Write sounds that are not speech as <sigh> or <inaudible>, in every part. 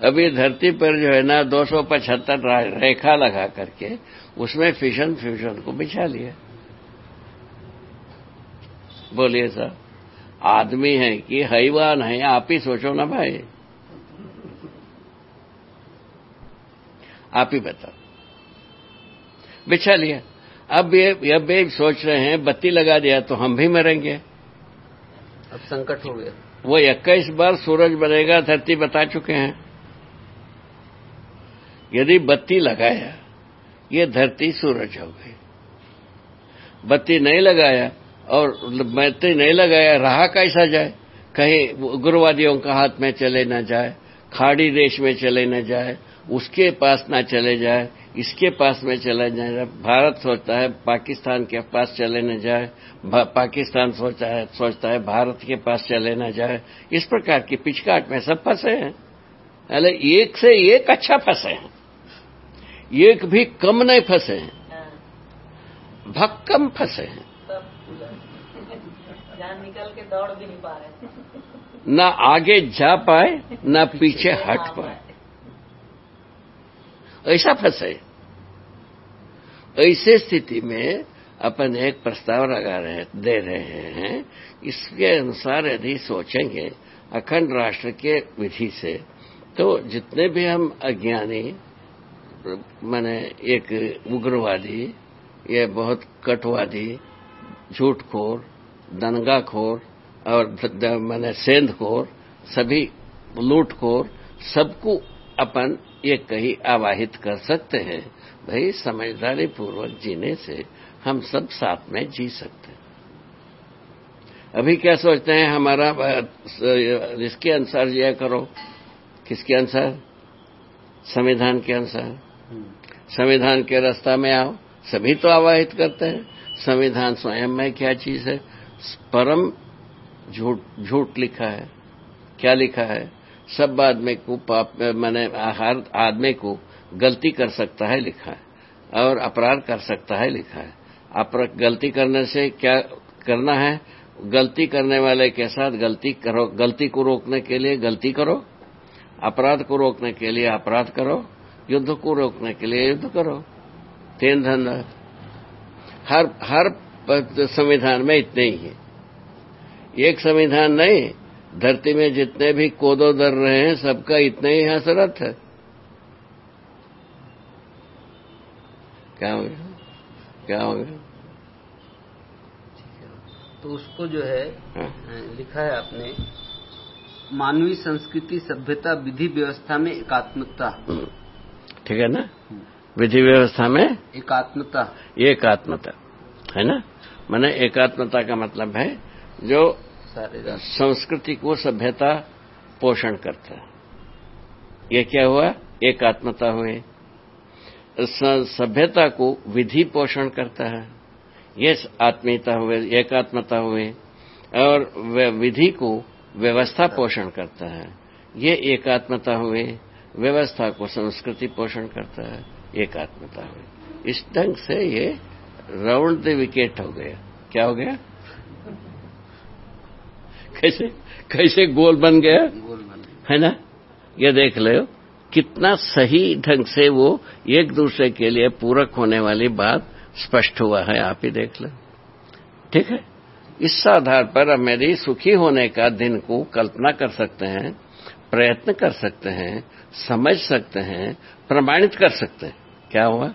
अभी धरती पर जो है ना दो सौ पचहत्तर रेखा लगा करके उसमें फिशन फ्यूजन को बिछा लिया। बोलिए सर आदमी है कि हैवान है आप ही सोचो ना भाई। आप ही बताओ। बिछा लिया। अब ये अब ये सोच रहे हैं बत्ती लगा दिया तो हम भी मरेंगे। अब संकट हो गया। वो इक्कीस बार सूरज बनेगा धरती बता चुके हैं। यदि बत्ती लगाया, ये धरती सूरज हो गई। बत्ती नहीं लगाया और बत्ती नहीं लगाया, रहा कैसा जाए? कहीं उग्रवादियों का हाथ में चले न जाए, खाड़ी देश में चले न जाए, उसके पास ना चले जाए, इसके पास में चले जाए। भारत सोचता है, पाकिस्तान के पास चले न जाए पाकिस्तान सोचता है सोचता है, भारत के पास चले न जाए। इस प्रकार की पिचकाट में सब फंसे हैं। अरे, एक से एक अच्छा फंसे हैं। एक भी कम नहीं फंसे हैं। भक्कम फंसे हैं। निकल के दौड़ भी नहीं पा रहे। न आगे जा पाए न पीछे हट पाए। ऐसा फंसे। ऐसे स्थिति में अपन एक प्रस्ताव लगा रहे दे रहे हैं। इसके अनुसार यदि सोचेंगे अखंड राष्ट्र के विधि से तो जितने भी हम अज्ञानी मैंने एक उग्रवादी, ये बहुत कटवादी, झूठखोर, दंगाखोर और मैंने सेंधखोर, सभी लूटखोर, सबको अपन ये कहीं आवाहित कर सकते हैं। भाई, समझदारी पूर्वक जीने से हम सब साथ में जी सकते हैं। अभी क्या सोचते हैं हमारा, इसके अनुसार यह करो। किसके अनुसार? संविधान के अनुसार। संविधान के रास्ता में आओ। सभी तो आवाहित करते हैं। संविधान स्वयं में क्या चीज़ है? परम झूठ झूठ लिखा है। क्या लिखा है? सब आदमी को पाप, मैंने हर आदमी को गलती कर सकता है लिखा है। और अपराध कर सकता है लिखा है। अपर, गलती करने से क्या करना है? गलती करने वाले के साथ गलती करो। गलती को रोकने के लिए गलती करो। अपराध को रोकने के लिए अपराध करो। युद्ध को रोकने के लिए युद्ध करो। तीन धंधा। हर हर संविधान में इतने ही है। एक संविधान नहीं धरती में जितने भी कोदो दर रहे हैं सबका इतना ही हसरत है। क्या हो गया? क्या हो गया? तो उसको जो है हाँ? लिखा है आपने मानवीय संस्कृति सभ्यता विधि व्यवस्था में एकात्मकता। ठीक है ना? विधि व्यवस्था में एकात्मता। एकात्मता है ना? मैंने एकात्मता का मतलब है जो संस्कृति को सभ्यता पोषण करता है। ये क्या हुआ? एकात्मता हुए सभ्यता को विधि पोषण करता है। ये आत्मीयता हुए एकात्मता हुए और विधि को व्यवस्था पोषण करता है। ये एकात्मता हुए व्यवस्था को संस्कृति पोषण करता है एकात्मता हुई इस ढंग से ये राउंड द विकेट हो गया। क्या हो गया? कैसे कैसे गोल बन गया? गोल बन गया। है ना? ये देख लो कितना सही ढंग से वो एक दूसरे के लिए पूरक होने वाली बात स्पष्ट हुआ है आप ही देख लो। ठीक है? इस आधार पर हम मेरी सुखी होने का दिन को कल्पना कर सकते हैं। प्रयत्न कर सकते हैं, समझ सकते हैं, प्रमाणित कर सकते हैं। क्या हुआ?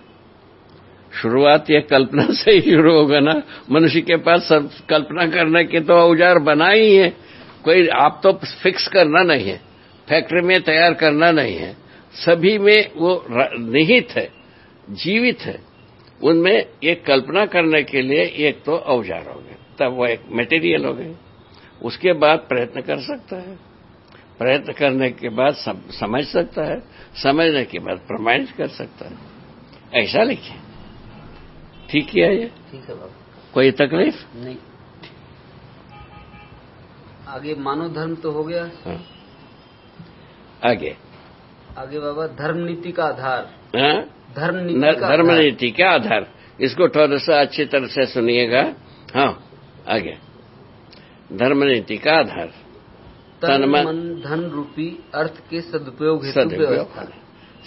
शुरुआत यह कल्पना <laughs> से ही शुरू होगा ना। मनुष्य के पास सब कल्पना करने के तो औज़ार बना ही है। कोई आप तो फिक्स करना नहीं है। फैक्ट्री में तैयार करना नहीं है। सभी में वो निहित है, जीवित है। उनमें एक कल्पना करने के लिए एक तो औज़ार हो गए। तब वो एक मटेरियल हो गए। उसके बाद प्रयत्न कर सकता है। प्रयत्न करने के बाद सम, समझ सकता है समझने के बाद प्रमाणित कर सकता है। ऐसा लिखे। ठीक किया ये? ठीक है बाबा। कोई तकलीफ़? नहीं। आगे मानव धर्म तो हो गया। हाँ। आगे। आगे बाबा धर्म नीति का आधार। हाँ? धर्म नीति धर्म नीति का आधार। इसको थोड़ा सा अच्छी तरह से सुनिएगा। हाँ आगे। धर्म नीति का आधार। तन मन- धन रूपी अर्थ के सदुपयोग सदुपयोग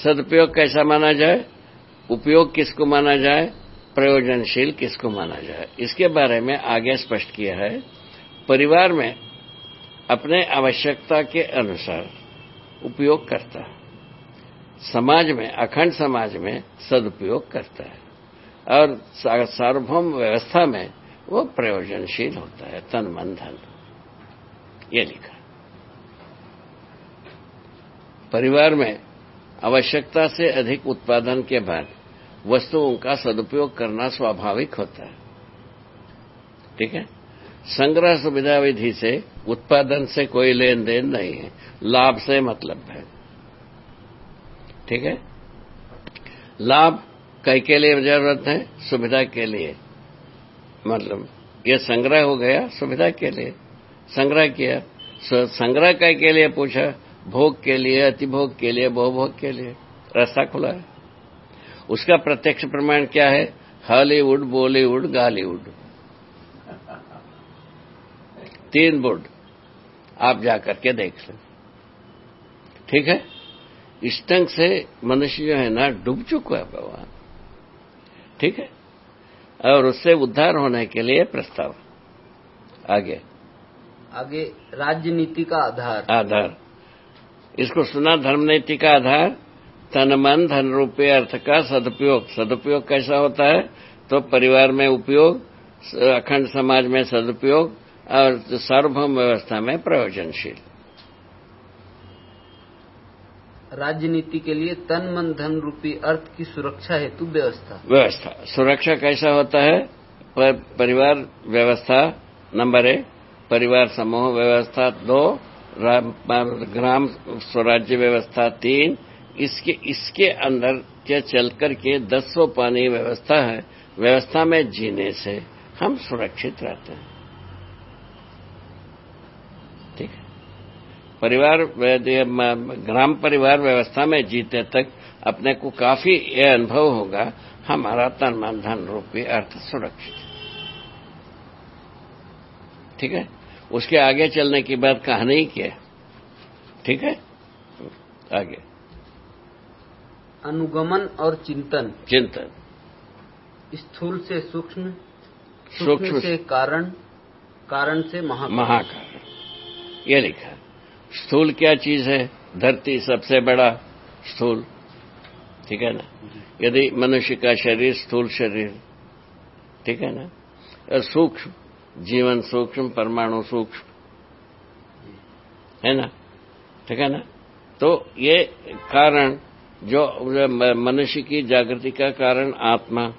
सदुपयोग कैसा माना जाए? उपयोग किसको माना जाए? प्रयोजनशील किसको माना जाए? इसके बारे में आगे स्पष्ट किया है। परिवार में अपने आवश्यकता के अनुसार उपयोग करता है। समाज में अखंड समाज में सदुपयोग करता है। और सार्वभौम व्यवस्था में वो प्रयोजनशील होता है तन मन धन ये लिखा। परिवार में आवश्यकता से अधिक उत्पादन के बाद वस्तुओं का सदुपयोग करना स्वाभाविक होता है। ठीक है? संग्रह सुविधा विधि से उत्पादन से कोई लेन देन नहीं है। लाभ से मतलब है। ठीक है? लाभ कई के लिए ज़रूरत है, सुविधा के लिए। मतलब ये संग्रह हो गया सुविधा के लिए। संग्रह किया। संग्रह कई के लिए पूछा भोग के लिए अतिभोग के लिए बहुभोग के लिए रास्ता खुला है। उसका प्रत्यक्ष प्रमाण क्या है? हॉलीवुड बॉलीवुड गालीवुड तीन बोर्ड आप जाकर के देख लें। ठीक है? इस ढंग से मनुष्य जो है ना डूब चुका है भगवान। ठीक है? और उससे उद्धार होने के लिए प्रस्ताव। आगे। आगे राजनीति का आधार। आधार। इसको सुना धर्म नीति का आधार तन मन धन रुपये अर्थ का सदुपयोग। सदुपयोग कैसा होता है? तो परिवार में उपयोग अखंड समाज में सदुपयोग और सार्वभौम व्यवस्था में प्रयोजनशील। राजनीति के लिए तन मन धन रूपी अर्थ की सुरक्षा हेतु व्यवस्था। व्यवस्था। सुरक्षा कैसा होता है? पर, परिवार व्यवस्था नंबर एक परिवार समूह व्यवस्था दो ग्राम स्वराज्य व्यवस्था तीन, इसके इसके अंदर के चल करके दस सौ पानी व्यवस्था है, व्यवस्था में जीने से हम सुरक्षित रहते हैं। ठीक है? परिवार ग्राम परिवार व्यवस्था में जीते तक अपने को काफ़ी ये अनुभव होगा, हमारा तन, मन, धन रूपी अर्थ सुरक्षित। ठीक है? उसके आगे चलने की बात कहानी ही किया। ठीक है? आगे। अनुगमन और चिंतन। चिंतन। स्थूल से सूक्ष्म सूक्ष्म से कारण कारण से महाकारण। ये लिखा। स्थूल क्या चीज़ है? धरती सबसे बड़ा स्थूल। ठीक है ना? यदि मनुष्य का शरीर स्थूल शरीर। ठीक है ना? और सूक्ष्म। जीवन सूक्ष्म, परमाणु सूक्ष्म। है ना? ठीक है ना? तो ये कारण जो मनुष्य की जागृति का कारण आत्मा।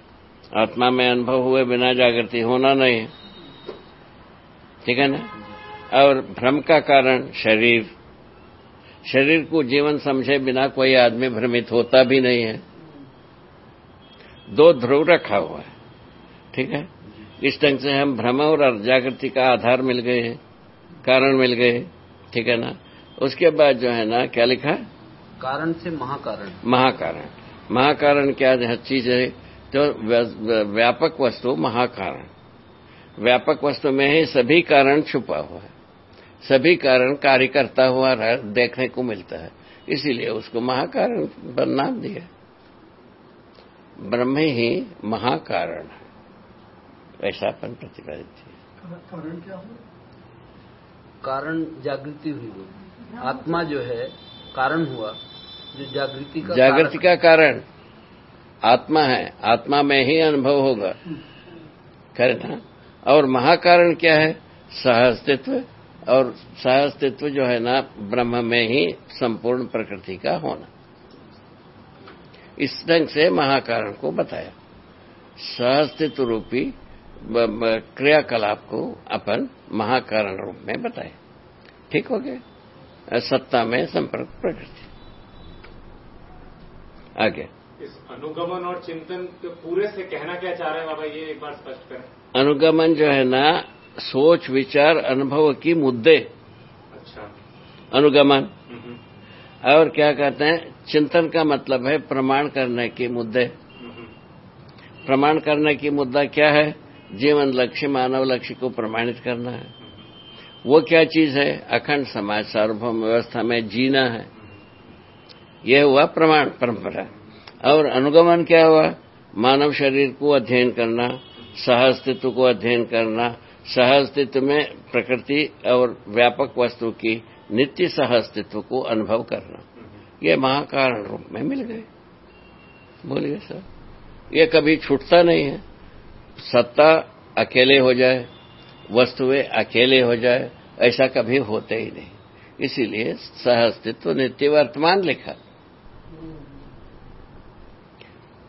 आत्मा में अनुभव हुए बिना जागृति होना नहीं है। ठीक है ना? और भ्रम का कारण शरीर। शरीर को जीवन समझे बिना कोई आदमी भ्रमित होता भी नहीं है। दो ध्रुव रखा हुआ है। ठीक है? इस ढंग से हम भ्रम और जागृति का आधार मिल गए हैं कारण मिल गए ठीक है ना? उसके बाद जो है ना क्या लिखा? कारण से महाकारण। महाकारण। महाकारण क्या चीज़ है तो व्यापक वस्तु महाकारण। व्यापक वस्तु में ही सभी कारण छुपा हुआ है। सभी कारण कार्य करता हुआ देखने को मिलता है। इसीलिए उसको महाकारण पर नाम दिया। ब्रह्म ही महाकारण है। ऐसा अपन प्रतिपादित है कारण क्या हुआ? कारण जागृति हुई आत्मा जो है कारण हुआ जो जागृति का जागृति कारण- का कारण। आत्मा है आत्मा में ही अनुभव होगा। करे ना? और महाकारण क्या है? सहअस्तित्व। और सहअस्तित्व जो है ना ब्रह्म में ही संपूर्ण प्रकृति का होना। इस ढंग से महाकारण को बताया। सहअस्तित्व रूपी क्रियाकलाप को अपन महाकारण रूप में बताए। ठीक हो गया? सत्ता में संपर्क प्रकृति। आगे। इस अनुगमन और चिंतन के पूरे से कहना क्या चाह रहे हैं? बाबा ये एक बार स्पष्ट करें। अनुगमन जो है ना सोच विचार अनुभव की मुद्दे। अच्छा। अनुगमन। और क्या कहते हैं? चिंतन का मतलब है प्रमाण करने के मुद्दे। प्रमाण करने की मुद्दा क्या है? जीवन लक्ष्य, मानव लक्ष्य को प्रमाणित करना है। वो क्या चीज़ है? अखंड समाज, सार्वभौम व्यवस्था में जीना है। यह हुआ प्रमाण परंपरा। और अनुगमन क्या हुआ? मानव शरीर को अध्ययन करना सह अस्तित्व को अध्ययन करना सह अस्तित्व में प्रकृति और व्यापक वस्तु की नित्य सह अस्तित्व को अनुभव करना। ये महाकारण रूप में मिल गए। बोलिए सर, ये कभी छूटता नहीं है। सत्ता अकेले हो जाए वस्तुएँ अकेले हो जाए ऐसा कभी होते ही नहीं। इसीलिए सह अस्तित्व नित्य वर्तमान लिखा।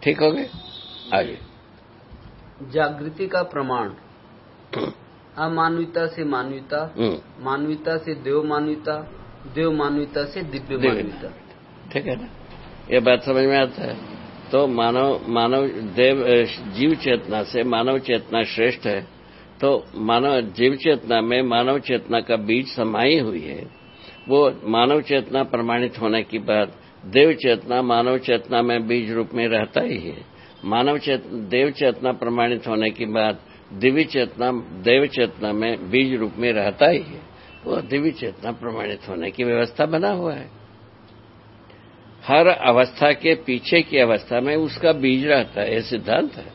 ठीक हो गए? आगे। जागृति का प्रमाण। अमानविता से मानविता हम्म। मानविता से देव मानविता देव मानविता से दिव्य दिव्य मानविता ठीक है ना? ये बात समझ में आता है? तो मानव मानव देव जीव चेतना से मानव चेतना श्रेष्ठ है। तो मानव, जीव चेतना में मानव चेतना का बीज समाई हुई है। वो मानव चेतना प्रमाणित होने के बाद देव चेतना मानव चेतना में बीज रूप में रहता ही है। मानव चेतना देव चेतना प्रमाणित होने के बाद दिव्य चेतना, देव चेतना में बीज रूप में रहता ही है। वो दिव्य चेतना प्रमाणित होने की व्यवस्था बना हुआ है। हर अवस्था के पीछे की अवस्था में उसका बीज रहता है यह सिद्धांत है।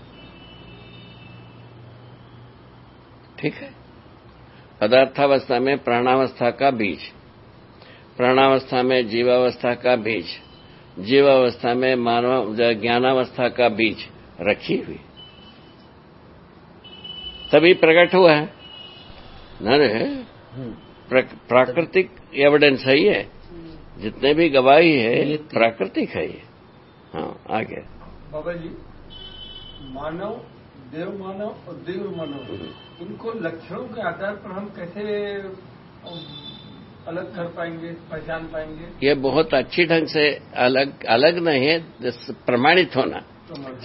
ठीक है? पदार्थावस्था में प्राणावस्था का बीज प्राणावस्था में जीवावस्था का बीज जीवावस्था में मानव ज्ञानावस्था का बीज रखी हुई। तभी प्रकट हुआ है। न प्राकृतिक एविडेंस है ये। जितने भी गवाही है प्राकृतिक है ये। हाँ आगे। बाबा जी मानव देव मानव और देव मानव इनको लक्षणों के आधार पर हम कैसे अलग कर पाएँगे पहचान पाएँगे? ये बहुत अच्छी ढंग से अलग अलग नहीं है प्रमाणित होना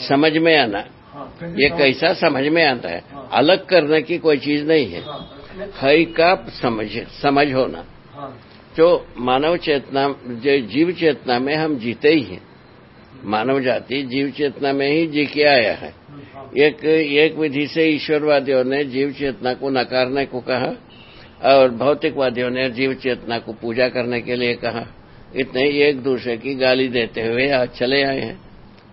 समझ में आना। हाँ, ये कैसा समझ में आता है? हाँ। अलग करने की कोई चीज़ नहीं है। हाँ, है का समझ समझ होना। जो मानव चेतना, जो जीव चेतना में हम जीते ही हैं। मानव जाति जीव चेतना में ही जी के आया है। एक एक विधि से ईश्वरवादियों ने जीव चेतना को नकारने को कहा और भौतिकवादियों ने जीव चेतना को पूजा करने के लिए कहा। इतने एक दूसरे की गाली देते हुए आज चले आए हैं।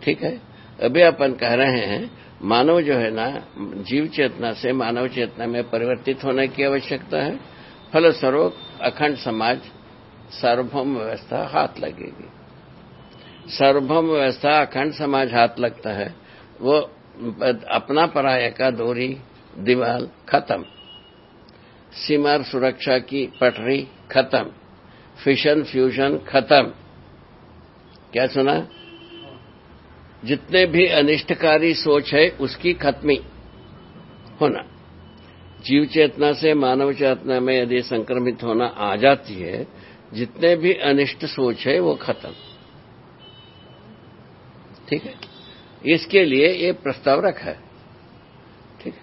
ठीक है? अभी अपन कह रहे हैं, मानव जो है ना, जीव चेतना से मानव चेतना में परिवर्तित होने की आवश्यकता है। फलस्वरूप अखंड समाज, सार्वभौम व्यवस्था हाथ लगेगी। सार्वभौम व्यवस्था, अखंड समाज हाथ लगता है। वो, अपना पराय का दूरी दीवार खत्म। सीमा सुरक्षा की पटरी खत्म। फिशन फ्यूजन खत्म। क्या सुना? जितने भी अनिष्टकारी सोच है, उसकी खत्मी होना। जीव चेतना से मानव चेतना में यदि संक्रमित होना आ जाती है जितने भी अनिष्ट सोच है वो खत्म। ठीक है? इसके लिए ये प्रस्ताव रखा है। ठीक है?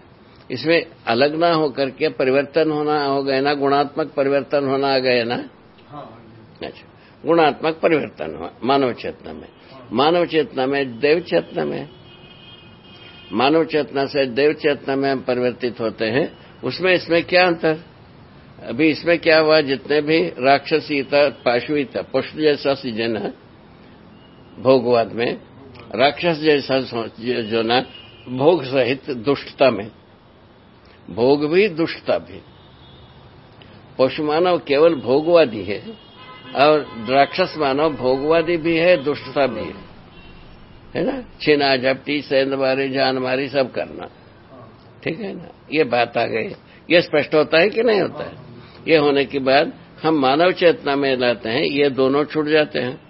इसमें अलग ना होकर के परिवर्तन होना हो गए ना गुणात्मक परिवर्तन होना आ गए ना? हाँ, अच्छा गुणात्मक परिवर्तन हुआ मानव चेतना में। मानव चेतना में देव चेतना में। मानव चेतना से देव चेतना में हम परिवर्तित होते हैं। उसमें इसमें क्या अंतर? अभी इसमें क्या हुआ? जितने भी राक्षसी था राक्षसीता पाशुता पुष्प जैसा सीज़न है भोगवाद में, राक्षस जैसा जो ना, भोग सहित दुष्टता में। भोग भी, दुष्टता भी। पशु मानव केवल भोगवादी है, और राक्षस मानव भोगवादी भी है, दुष्टता भी है। है ना? छीना झपटी सेंधमारी जानमारी सब करना। ठीक है ना? ये बात आ गई। ये स्पष्ट होता है कि नहीं होता है? ये होने के बाद हम मानव चेतना में लाते हैं, ये दोनों छूट जाते हैं।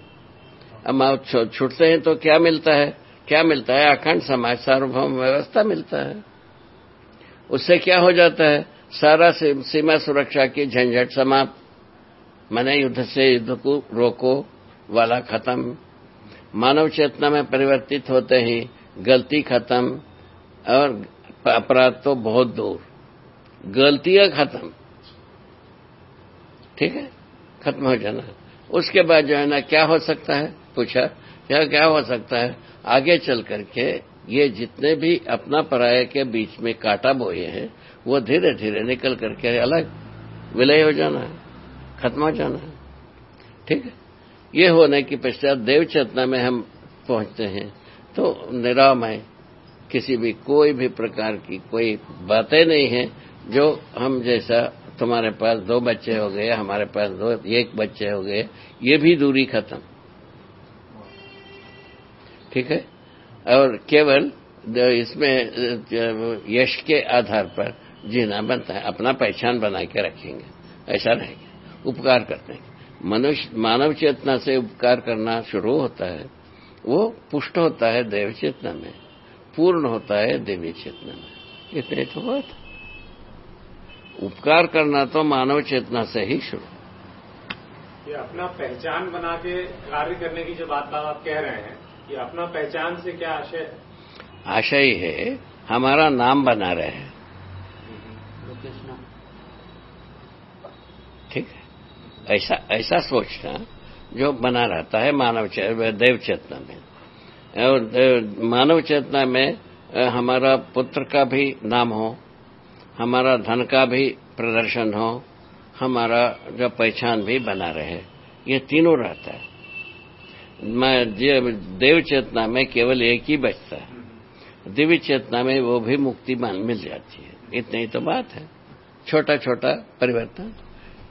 अब छूटते हैं तो क्या मिलता है? क्या मिलता है? अखंड समाज, सार्वभौम व्यवस्था मिलता है। उससे क्या हो जाता है? सारा सीमा सुरक्षा की झंझट समाप्त। मैंने युद्ध से युद्ध को रोको, वाला खत्म। मानव चेतना में परिवर्तित होते ही गलती खत्म और अपराध तो बहुत दूर। गलतियाँ खत्म। ठीक है? खत्म हो जाना। उसके बाद जो है ना, क्या हो सकता है? पूछा क्या क्या हो सकता है? आगे चल करके ये जितने भी अपना पराये के बीच में काटा बोए हैं, वो धीरे धीरे निकल करके अलग विलय हो जाना है, खत्म हो जाना है। ठीक है? ये होने के पश्चात देव चेतना में हम पहुँचते हैं। तो निरामय किसी भी, कोई भी प्रकार की कोई बातें नहीं है, जो हम जैसा तुम्हारे पास दो बच्चे हो गए, हमारे पास दो, एक बच्चे हो गए, ये भी दूरी खत्म। ठीक है? और केवल इसमें यश के आधार पर जीना बनता है, अपना पहचान बना के रखेंगे। ऐसा रहेगा उपकार करते हैं। मनुष्य, मानव चेतना से उपकार करना शुरू होता है। वो पुष्ट होता है देव चेतना में। पूर्ण होता है देवी चेतना में। इतने तो बात उपकार करना तो मानव चेतना से ही शुरू। ये अपना पहचान बना के कार्य करने की जो बात आप कह रहे हैं ये अपना पहचान से क्या आशय है? आशय है हमारा नाम बना रहे हैं। ठीक है। ऐसा ऐसा सोचना जो बना रहता है मानव देव चेतना में। और मानव चेतना में हमारा पुत्र का भी नाम हो, हमारा धन का भी प्रदर्शन हो, हमारा जो पहचान भी बना रहे। ये तीनों रहता है। मैं देव चेतना में केवल एक ही बचता है। दिव्य चेतना में वो भी मुक्ति मिल जाती है। इतनी तो बात है। छोटा छोटा परिवर्तन।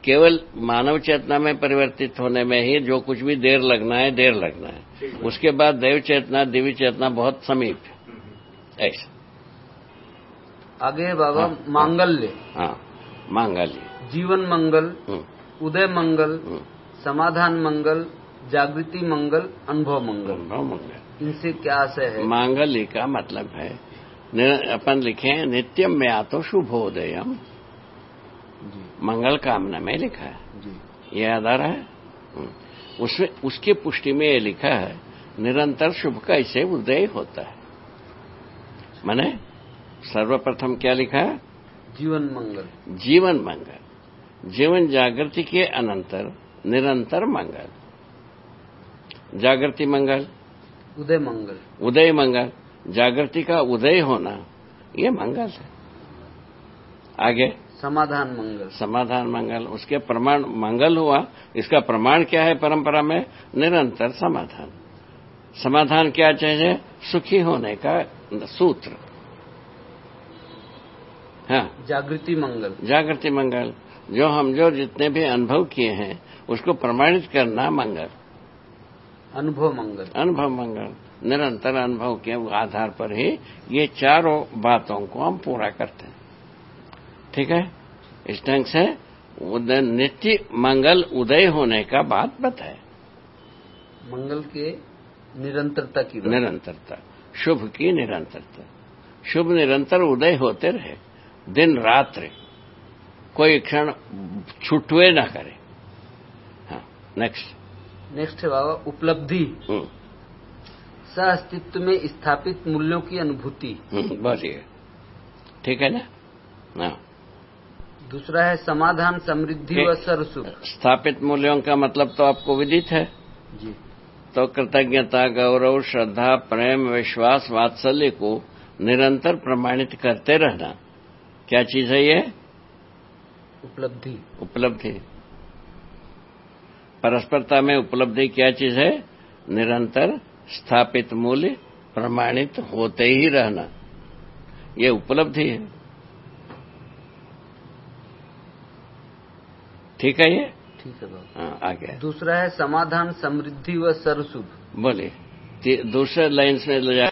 केवल मानव चेतना में परिवर्तित होने में ही जो कुछ भी देर लगना है देर लगना है। उसके बाद देव चेतना दिव्य चेतना बहुत समीप है। ऐसा। आगे बाबा हाँ, मांगल्य। हाँ मांगल्य। जीवन मंगल उदय मंगल समाधान मंगल जागृति मंगल अनुभव मंगल। अनुभव मंगल। इनसे क्या आशय है? मांगल्य का मतलब है अपन लिखे नित्यम में आतो शुभोदयम। मंगल कामना में लिखा है। ये आधार है? हम्म। उसमें उसके पुष्टि में ये लिखा है निरंतर शुभ का इसे उदय होता है। मैंने सर्वप्रथम क्या लिखा है? जीवन मंगल। जीवन मंगल। जीवन जागृति के अनंतर निरंतर मंगल। जागृति मंगल। उदय मंगल। उदय मंगल। जागृति का उदय होना ये मंगल है। आगे। समाधान मंगल। समाधान मंगल उसके प्रमाण मंगल हुआ इसका प्रमाण क्या है परंपरा में? निरंतर समाधान। समाधान क्या चाहिए? सुखी होने का सूत्र। हाँ। जागृति मंगल। जागृति मंगल जो हम जो जितने भी अनुभव किए हैं उसको प्रमाणित करना मंगल। अनुभव मंगल। अनुभव मंगल निरंतर अनुभव के आधार पर ही ये चारों बातों को हम पूरा करते हैं। ठीक है? इस ढंग से नित्य मंगल उदय होने का बात बताए मंगल के निरंतरता की निरंतरता शुभ की निरंतरता। शुभ निरंतर उदय होते रहे दिन रात्रि कोई क्षण छुटवे न करे। हाँ नेक्स्ट नेक्स्ट है बाबा उपलब्धि। हम्म। सह अस्तित्व में स्थापित मूल्यों की अनुभूति। हम्म, बोलिए। ठीक है ना? हाँ। दूसरा है समाधान समृद्धि व सरसुख स्थापित मूल्यों का मतलब तो आपको विदित है। जी। तो कृतज्ञता गौरव श्रद्धा प्रेम विश्वास वात्सल्य को निरंतर प्रमाणित करते रहना। क्या चीज़ है ये? उपलब्धि। उपलब्धि। परस्परता में उपलब्धि क्या चीज़ है? निरंतर स्थापित मूल्य प्रमाणित होते ही रहना। ये उपलब्धि है। ठीक है ये? ठीक है हाँ आगे दूसरा है समाधान समृद्धि व सरसुभ बोले दूसरे लाइन्स में ले जा